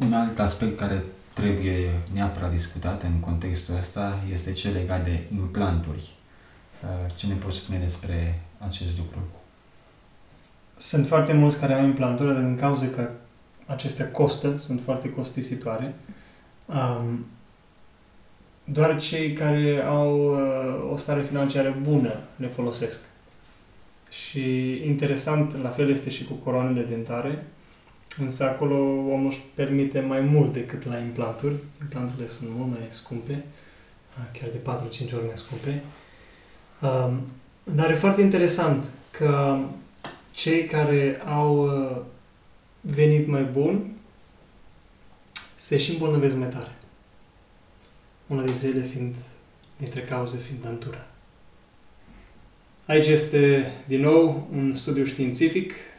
Un alt aspect care trebuie neapărat discutat în contextul ăsta este cel legat de implanturi. Uh, ce ne poți spune despre acest lucru? Sunt foarte mulți care au implanturi, dar din cauza că acestea costă, sunt foarte costisitoare. Um, doar cei care au uh, o stare financiară bună le folosesc. Și interesant, la fel este și cu coroanele dentare, însă acolo omul își permite mai mult decât la implanturi. Implanturile sunt mult mai scumpe, chiar de 4-5 ori mai scumpe. Um, dar e foarte interesant că cei care au uh, venit mai bun se și îmbolnăvesc mai tare. Una dintre ele fiind, dintre cauze fiind dantura. Aici este, din nou, un studiu științific, uh,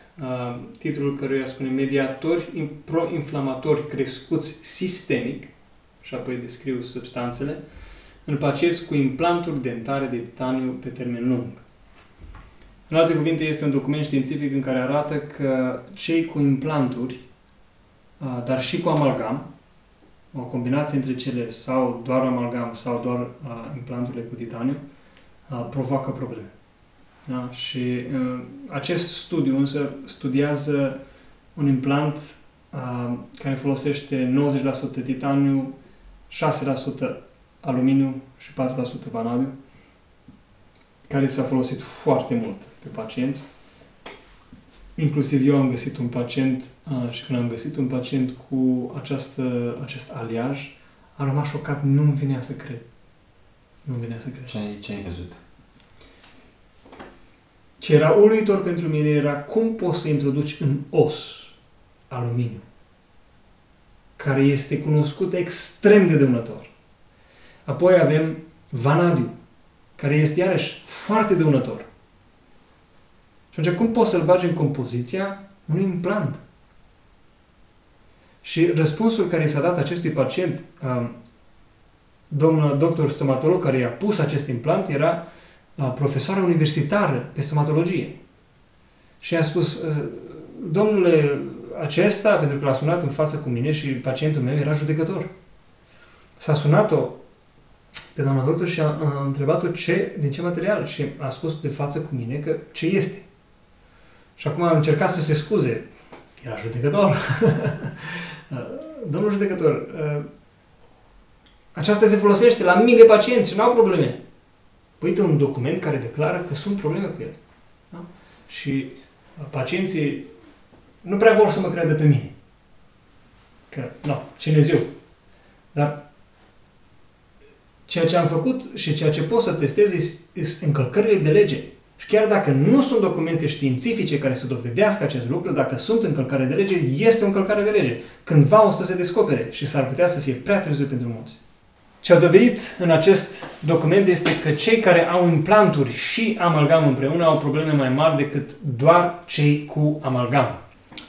titlul căruia spune Mediatori proinflamatori crescuți sistemic, și apoi descriu substanțele, în pacienți cu implanturi dentare de titaniu pe termen lung. În alte cuvinte, este un document științific în care arată că cei cu implanturi, uh, dar și cu amalgam, o combinație între cele sau doar amalgam sau doar uh, implanturile cu titaniu, provoacă probleme. Da? Și uh, acest studiu însă studiază un implant uh, care folosește 90% titaniu, 6% aluminiu și 4% vanadiu, care s-a folosit foarte mult pe pacienți. Inclusiv eu am găsit un pacient uh, și când am găsit un pacient cu această, acest aliaj, am rămas șocat, nu-mi venea să cred. Nu-mi venea să cred. Ce ai, ce ai văzut? Ce era uluitor pentru mine era cum poți să introduci în os aluminiu, care este cunoscut extrem de dăunător. Apoi avem vanadiu, care este iarăși foarte dăunător. Și atunci, cum poți să-l bagi în compoziția unui implant? Și răspunsul care i s-a dat acestui pacient, um, domnul doctor stomatolog care i-a pus acest implant, era profesoară universitară pe stomatologie. Și a spus, ă, domnule, acesta, pentru că l-a sunat în față cu mine și pacientul meu era judecător. S-a sunat-o pe doamna doctor și a, a întrebat-o ce, din ce material și a spus de față cu mine că ce este. Și acum a încercat să se scuze. Era judecător. Domnul judecător, ă, aceasta se folosește la mii de pacienți și nu au probleme. Uite un document care declară că sunt probleme cu el. Da? Și uh, pacienții nu prea vor să mă creadă pe mine. Că, nu, cine eu? Dar ceea ce am făcut și ceea ce pot să testez sunt încălcările de lege. Și chiar dacă nu sunt documente științifice care să dovedească acest lucru, dacă sunt încălcare de lege, este o încălcare de lege. Cândva o să se descopere și s-ar putea să fie prea târziu pentru mulți. Ce au dovedit în acest document este că cei care au implanturi și amalgam împreună au probleme mai mari decât doar cei cu amalgam.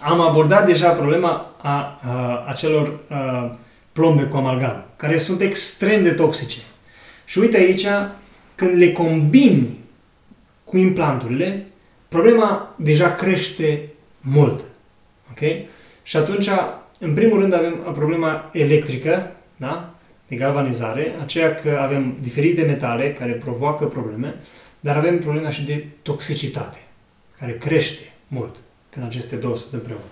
Am abordat deja problema a, a acelor a, plombe cu amalgam, care sunt extrem de toxice. Și uite aici, când le combini cu implanturile, problema deja crește mult. Ok? Și atunci, în primul rând, avem problema electrică, da? De galvanizare, aceea că avem diferite metale care provoacă probleme, dar avem problema și de toxicitate, care crește mult când aceste două sunt împreună.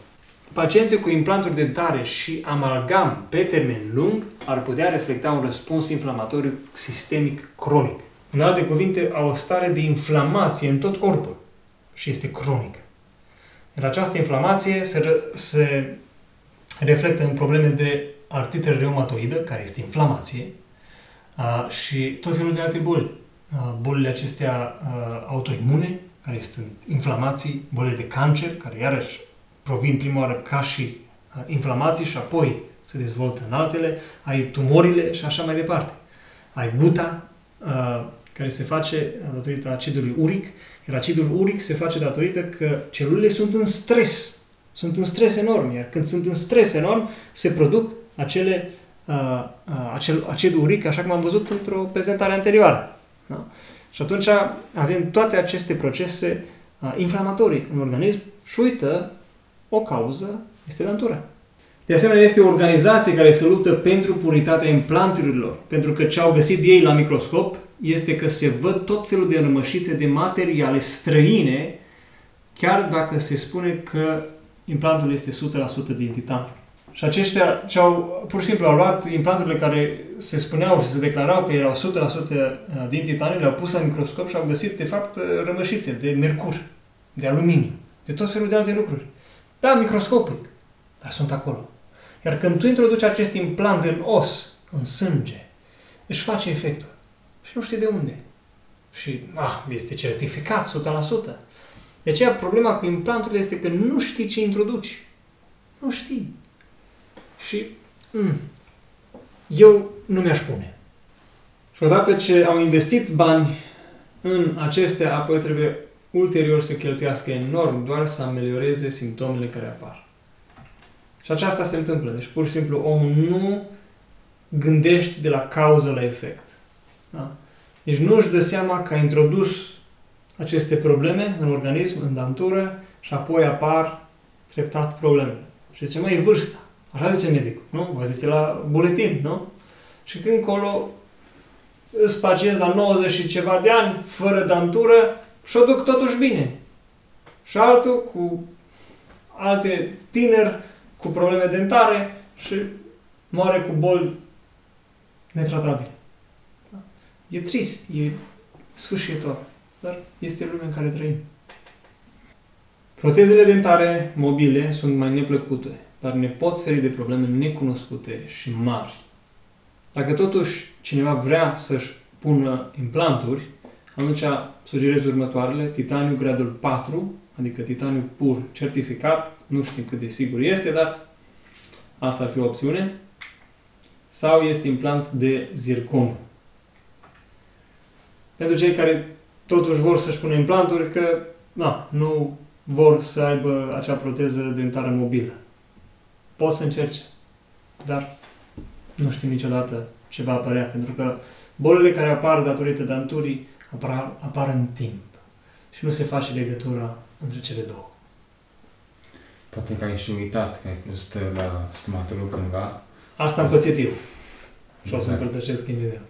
Pacienții cu implanturi dentare și amalgam pe termen lung ar putea reflecta un răspuns inflamatoriu sistemic cronic. În alte cuvinte, au o stare de inflamație în tot corpul și este cronică. Iar această inflamație se, se reflectă în probleme de artrită reumatoidă, care este inflamație, uh, și tot felul de alte boli. Uh, bolile acestea uh, autoimune, care sunt inflamații, bolile de cancer, care iarăși provin prima oară ca și inflamații și apoi se dezvoltă în altele, ai tumorile și așa mai departe. Ai guta, care se face datorită acidului uric, iar acidul uric se face datorită că celulele sunt în stres. Sunt în stres enorm, iar când sunt în stres enorm, se produc acele, uh, uh, acel acid uric, așa cum am văzut într-o prezentare anterioară. Da? Și atunci avem toate aceste procese uh, inflamatorii în organism și uită, o cauză este dantura. De asemenea, este o organizație care se luptă pentru puritatea implanturilor, pentru că ce au găsit ei la microscop este că se văd tot felul de rămășițe de materiale străine, chiar dacă se spune că implantul este 100% din titan. Și aceștia ce au, pur și simplu au luat implanturile care se spuneau și se declarau că erau 100% din titan, le-au pus la microscop și au găsit, de fapt, rămășițe de mercur, de aluminiu, de tot felul de alte lucruri. Da, microscopic, dar sunt acolo. Iar când tu introduci acest implant în os, în sânge, își face efectul. Și nu știi de unde. Și, ah, este certificat 100%. De aceea, problema cu implantul este că nu știi ce introduci. Nu știi. Și mm, eu nu mi-aș pune. Și odată ce au investit bani în acestea, apoi trebuie ulterior să cheltuiască enorm doar să amelioreze simptomele care apar. Și aceasta se întâmplă. Deci, pur și simplu, omul nu gândește de la cauză la efect. Da? Deci nu își dă seama că a introdus aceste probleme în organism, în dantură, și apoi apar treptat problemele. Și zice, mai e vârsta. Așa zice medicul, nu? Vă zice la buletin, nu? Și când colo îți pacienți la 90 și ceva de ani, fără dantură, și o duc totuși bine. Și altul cu alte tineri cu probleme dentare și moare cu boli netratabile. E trist, e sfârșitor, dar este lumea în care trăim. Protezele dentare mobile sunt mai neplăcute, dar ne pot feri de probleme necunoscute și mari. Dacă totuși cineva vrea să-și pună implanturi, atunci sugerez următoarele, titaniu gradul 4, adică titaniu pur certificat, nu știm cât de sigur este, dar asta ar fi o opțiune, sau este implant de zircon. Pentru cei care totuși vor să-și pună implanturi, că na, nu vor să aibă acea proteză dentară mobilă. Pot să încerce, dar nu știm niciodată ce va apărea, pentru că bolile care apar datorită danturii apar, apar în timp și nu se face legătura între cele două. Poate că ai și uitat că ai fost la stomatolog cândva. Asta am pățit eu. Și o să exact. împărtășesc imediat.